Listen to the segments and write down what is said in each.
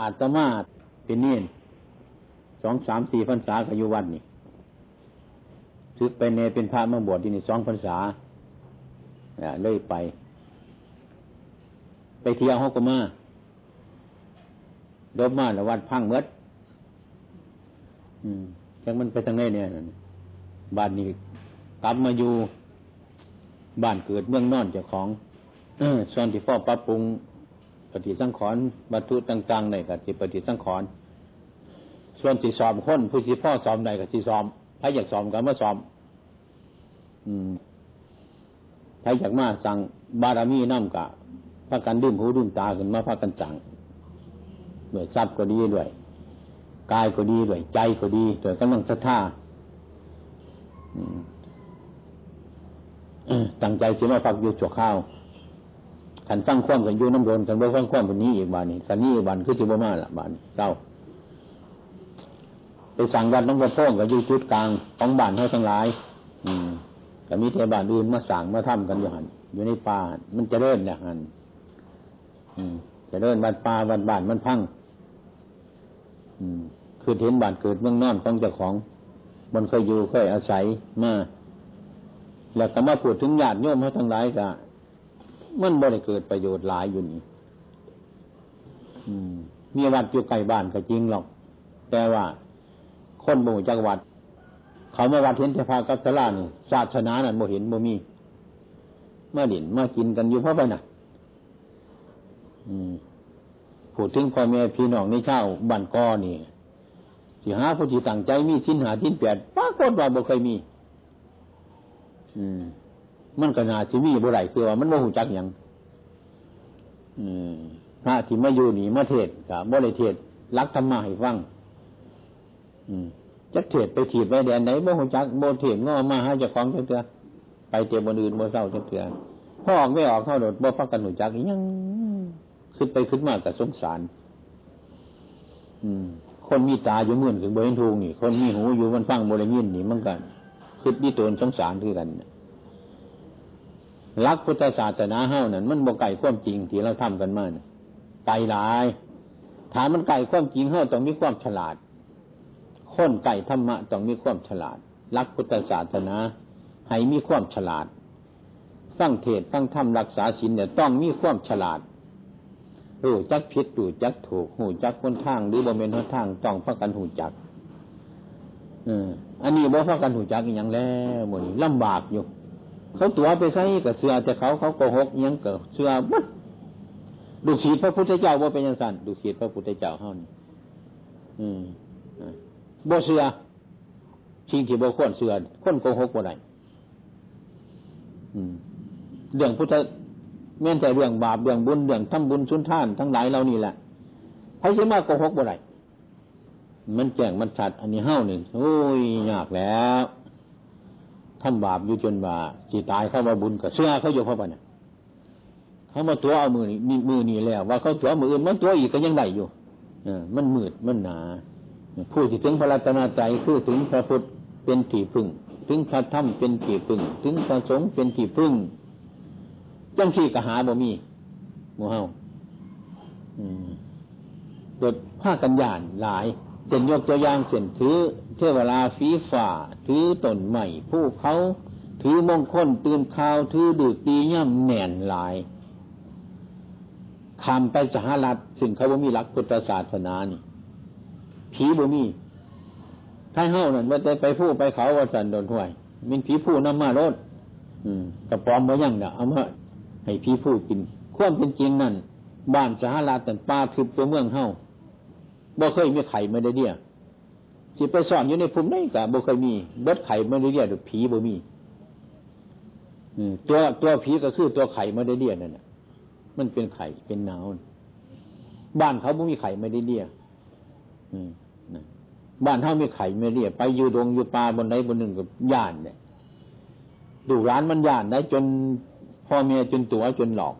อาตมาเป็นเนียนสองสามสี่พรรษาขยุวันนี่ซึกไปเนเป็นพระมาบวชที่นี่สองพรรษาเลยไป ไปเที่ยวฮอกมาดบมาแล้ววัดพังเมดอืมจังมันไปทางไหนเนี่ยบ้านนี้กลับมาอยู่ บ้านเกิดเมืองนอนเจ้าของอส่วนที่พ่อปรับปรุง ปฏิสังขรณ์วัตถุต่างๆในกับจิปฏิสังขรณ์ส่วนที่สอมคนผู้ที่พ่อสอมในกับที่สอมใครอยากสอมกันมาสอม อืมใครอยากมาสั่งบารมีน้ำกะพากันดื่มหูดื่มตาขึ้นมาพากันจังด้วยทรัพย์ก็ดีด้วยกายก็ดีด้วยใจก็ดีด้วยกำลังศรัทธาตั้งใจสิมาฟักอยู่จวข้าว ขันฟังความกันอยู่น้ำโดนขันบ่ฟังความวันนี้อีกบานนี้สันนี้อีกบานคือจิบมาละบานเจ้าไปสั่งวัดน้องกระโพงกับยูจุดกลางของบ้านให้ทั้งหลาย อืมแต่มีเทบานอื่นมาสั่งมาทำกันอยู่หันอยู่ในป่ามันจะเริ่มเนี่ยหันอืมจะเริ่มบ้านป่าบ้านบ้านมันพังอืมคือเห็นบ้านเกิดเมืองนอนของเจ้าของ มันเคยอยู่เคยอาศัยมาแล้วก็มาพูดถึงญาติโยมให้ทั้งหลายกะ มันบ่ได้เกิดประโยชน์หลายอยู่นี่มีวัดอยู่ใกล้บ้านก็จริงหรอก แต่ว่าคนบ่จักวัด เขามาวัดเห็นเทพากัสลานี่ศาสนานั่นบ่เห็นบ่มีเมื่อดินมากินกันอยู่เพราะไปน่ะพูดถึงพ่อแม่พี่น้องในเช่าบ้านก้อนี่สิหาผู้ที่ตั้งใจมีชิ้นหาชิ้นแปดปรากฏว่าบ่เคยมี อืม มันก็น่าจะมีบุไรคือว่ามันโมหูจักอย่างพระที่มาอยู่นี่มาเทศกับบริเทศรักธรรมะให้ฟังจักเทศไปถีบไปแดนไหนโมหูจักโมเทศงอมาให้เจ้าของเถื่อไปเจอบนอื่นโมเศร้าเถื่อพ่อออกไม่ออกเข้าโดดบ่ฟักกันหูจักยังขึ้นไปขึ้นมากับสงสาร อืม คนมีตาอยู่เมื่นถึงบริเวณทูงนี่ คนมีหูอยู่มันฟังบริเวณนี่มันกันคิดดีตนสงสารคือกันเนี่ย รักพุทธศาสนาเฮ้านั่นมันบ่ไก่ความจริงที่เราทำกันมาไก่หลายถามมันไก่ความจริงเฮ้าต้องมีความฉลาดค้นไก่ธรรมะต้องมีความฉลาด รักพุทธศาสนาให้มีความฉลาดฟังเทศฟังธรรมรักษาศีลเนี่ยต้องมีความฉลาดรู้จักผิดรู้จักถูกหูจักคนทางหรือบ่เมนหนทางต้องพักกันหูจักอันนี้บ่พักกันหูจักอย่างแล้วหมดลำบากอยู่ เขาตัวไปใส่กับเสือแต่เขาเขาโกหกยังเกับเสือมัดดูสีพระพุทธเจ้าว่าเป็นยังสันดูสีพระพุทธเจ้าเฮานี่อืมบ่เสือชิงที่บ่ควรเสือคนโกหกบ่ได้เรื่องพุทธแม่นแต่เรื่องบาปเรื่องบุญเรื่องทำบุญชุนท่านทั้งหลายเหล่านี้แหละใครจะมาโกหกบ่ได้มันแจ้งมันชัดอันนี้เฮ้าหนึ่งโอ้ยยากแล้ว ทำบาปอยู่จนว่าจีตายเข้ามาบุญกับเสื้อเขาอยู่เพราะว่าเนี่ยเขามาตัวเอามือนี่มีมือนี่แล้ว ว่าเขาตัวมืออื่นมันตัวอีกก็ยังได้อยู่อมันมืดมันหนาพูดถึงพระรัตนใจพูดถึงพระพุทธเป็นที่พึ่ง ถึงพระธรรมเป็นที่พึ่ง ถึงพระสงฆ์เป็นที่พึ่งจังที่กหาบ่มีโมเฮาเกิดผ้ากันยานหลาย เป็นยกตัวอย่างเส้นถือเทวราฟีฝ่า ถือต้นใหม่ผู้เขาถือมงคลตื่นข่าวถือดือตีย่ำแหน่นหลายคำไปสหรัฐซึ่งเขาบ่มีหลักพุทธศาสนานี่ผีบ่มีถ้าเฮ้านั่นว่าจะไปผู้ไปเขาว่าสันโดนห้วยมินผีผู้นำมาลดกระปอมมายั่งเนาะเอามาให้ผีผู้กิน ความเป็นจริงนั่นบ้านสหรัฐแต่ป้าคือตัวเมืองเฮ้า บ่เคยมีไข่ม่ได้เดียสิไปสอนอยู่ในภูมิไหนกะบ่เคยมีเบิดไข่ม่ได้เดียหรือผีบ่มีตัวตัวผีก็คือตัวไข่ม่ได้เดียนั่นแหะมันเป็นไข่เป็นหนาวบ้านเขาบ่มีไข่ม่ได้เดียบ้านเขามีไข่ไม่เดียไปอยู่ดงอยู่ป่าบนไหนบนหนึ่งกับย่านเนี่ยดูร้านมันย่านได้จนพ่อเมียจนตัวจนหลอก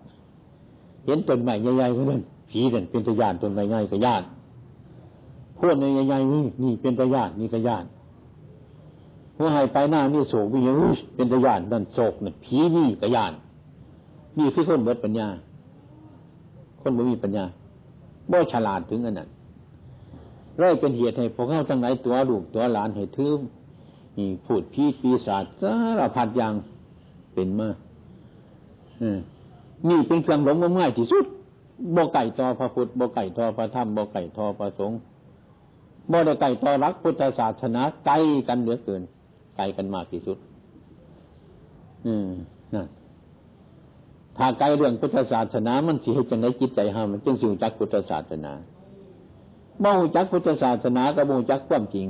เห็นต้นใหม่ใหญ่ๆเพื่อนผีนั่นเป็นตัวย่านต้นใหม่ใหญ่กับย่าน พวกใหญ่ๆนี่นี่เป็นตะยานนี่ตะยานหัวหายไปหน้านี่โศกวิ่งเป็นตะยานนั่นโศกนี่ผีนี่ตะยาน นี่คือคนเบิดปัญญา คนไม่มีปัญญาบ่ฉลาดถึงอันนั้นเลยเป็นเหตุให้พวกเขาทั้งหลายตัวลูกตัวหลานให้ถือนี่พูดพีปีศาจสารพัดอย่างเป็นมานี่เป็นเครื่องหลงง่ายที่สุดบ่ไก่ต่อพระพุทธบ่ไก่ต่อพระธรรมบ่ไก่ต่อพระสงฆ์ บ่ได้ไก่ต่อรักพุทธศาสนาไกลกันเหลือเกินไกลกันมากที่สุด อืมนะถ้าไกลเรื่องพุทธศาสนา มันสิให้จังไดจิตใจห้ามันจึงสิจักพุทธศาสนาบ่หูจักพุทธศาสนากับบ่หูจักความจริง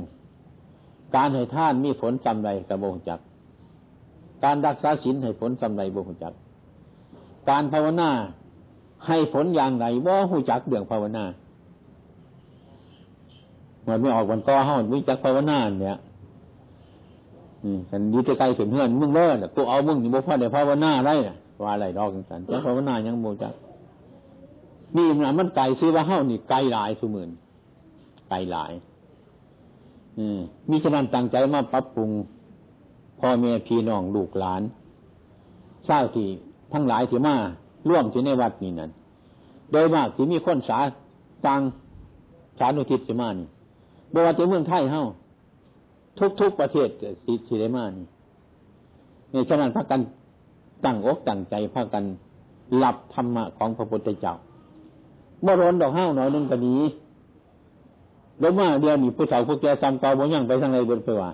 การให้ท่านมีผลจำไรกับบ่หูจัก การรักษาศีลให้ผลจำไรบ่หูจัก การภาวนาให้ผลอย่างไรว่าหูจักเรื่องภาวนา มันไม่ออกวันต่อห้าวิจักภาวนาเนี่ยอืมฉันดีใกล้ถึงเพื่อนมึงเลิศกูเอามึงนี่บ่พอเดี๋ยวภาวนาได้ว่าอะไรดอกกันแต่ภาวนายังโมจักนี่มันมันไกลซื้อว่าเฮ้านี่ไกลหลายสมื่นไกลหลาย อืมมีฉะนั้นตั้งใจมาปรับปรุงพ่อแม่พี่น้องลูกหลานเศร้าที่ทั้งหลายที่มาร่วมที่ในวัดนี้นั้นโดยมากที่มีคนสาตังสานุทิศสิมานี่ บว่าจะเมืองไทยเฮ้าทุกทุกประเทศสิสิได้มานี่ในฉะนั้นพากันตั้งอกตั้งใจพากันหลับธรรมะของพระพุทธเจ้าเมื่อร้อนดอกห้าวหน่อยนึงก็นี้ลงมาเดียวนี่ผู้สาวผู้แก่ซ้ำเก่าบ่ยังไปทางไหนบนไปว่า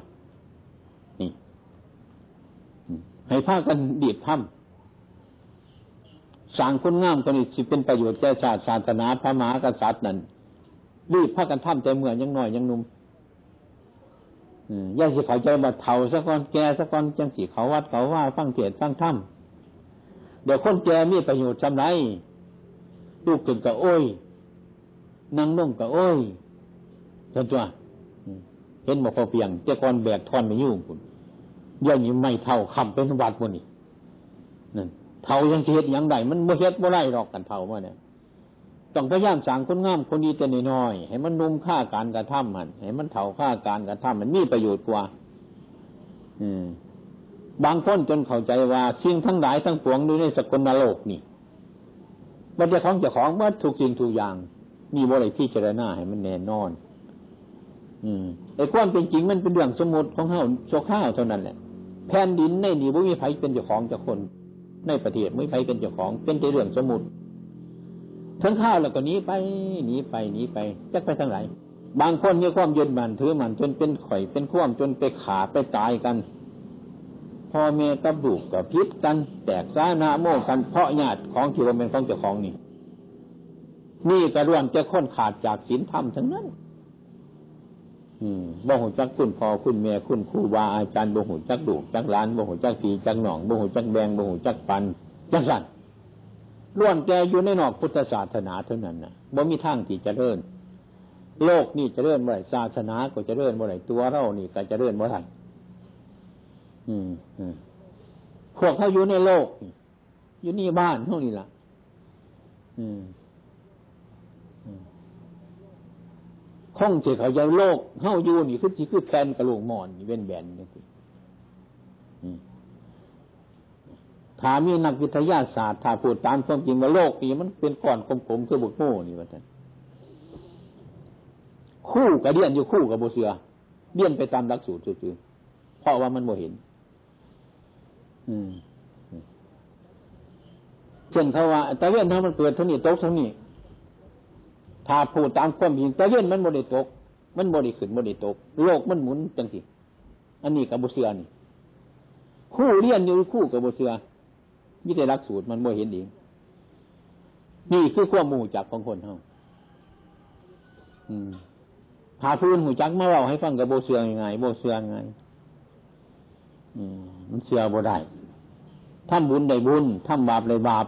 นี่ ให้พากันดีดถ้ำสร้างคนงามตัวนี้สิเป็นประโยชน์แก่ชาติศาสนาพระมหากษัตริย์นั้น รีบพากันทำแต่เมื่อยังหน้อยยังนุ่มย่าสิเขาใจบัดเทาสักก้อนแก่สักก้อนจังสีเขาวัดเขาว่าฟังเกียรฟังถ้ำเดี๋ยวคนแก่มีประโยชน์จำไรลูกขึ้นกับโอ้ยนั่งนุ่งกับโอ้ยเห็นตัวเห็นบอพอเพียงเจ้าก้อนแบกทอนไม่ยุ่งคุณย่านี้ไม่เท่าคำเป็นวัดพวกนี้นั่นเท่ายังเฮ็ดยังไงมันโมเฮ็ดโมไรหรอกกันเท่ามาเนี่ย ต้องพยายามสั่งคนงามคนดีแต่น้อยให้มันนุ่มค่าการกระทำมันให้มันเท่าค่าการกระทำมันมีประโยชน์กว่า อืม บางคนจนเข้าใจว่าสิ่งทั้งหลายทั้งปวงอยู่ในสกุลนรกนี่มันจะของจะของว่าทุกสิ่งทุกอย่างมีบริที่เจรณาให้มันแน่นอน อืมไอ้ความเป็นจริงมันเป็นเรื่องสมมติของเฮาโชข้าวเท่านั้นแหละแผ่นดินในนี้ไม่มีไผเป็นเจ้าของเจ้าคน ในประเทศไม่มีไผเป็นเจ้าของเป็นแต่เรื่องสมมติ ทั้งข้าวแล้วก็หนีไปหนีไปหนีไปจะไปทางไหนบางคนมีความยืนมันถือมันจนเป็นข่อยเป็นข่วมจนไปขาไปตายกันพ่อแม่กับลูกกับพิษกัน แตกซาหนาโมกันเพราะญาติของที่ว่าเป็นของเจ้าของนี่นี่กระร่วนจะค้นขาดจากศีลธรรมทั้งนั้น อืมบ่หูจักคุณพ่อคุณแม่คุณครูบาอาจารย์บ่หูจักดูจักล้านบ่หูจักปีจักหนองบ่หูจักแบงบ่หูจักปันจักสั่น ล้วนแกอยู่ในนอกพุทธศาสนาเท่านั้นนะบ่มีทางที่จะเริ่นโลกนี่จะเริ่นเมื่อไรศาสนาก็จะเริ่นเมื่อไรตัวเรานี่ก็จะเริ่นเมื่อไรอืมพวกเขาอยู่ในโลกอยู่นี่บ้านเท่านี้ล่ะ อืมคงจะเขาจะโลกเข้าอยู่นี่คือที่คือแคนกระโหลกหมอนนี่เว้นแบนนี่สิ ถามีนักวิทยาศาสตร์ถ้าพูดตามความจริงว่าโลกนี้มันเป็นก้อนกลมๆคือบุกโม่นี่ว่าท่านคู่กับเดียนอยู่คู่กับโบเสือเดียนไปตามหลักสูตรซื่อเพราะว่ามันโมเห็น อืมเช่นเขาว่าตะเวนถ้ามันเกิดเท่านี้ตกเท่านี้ถ้าพูดตามความจริงตะเวนมันโมได้ตก มันโมได้ขึ้นโมได้ตก โลกมันหมุนจังสิอันนี้กับโบเสือนี่คู่เลียนอยู่คู่กับโบเสือ มิได้รักสูตรมันโมเห็นเองนี่คือข้อมมูจักของคนเฮาพาพื้นหูจักมาเราให้ฟังกับโบเสือยังไงโบเสือยังไงมันเสือโบได้ทำบุญได้บุญทำบาปได้บาป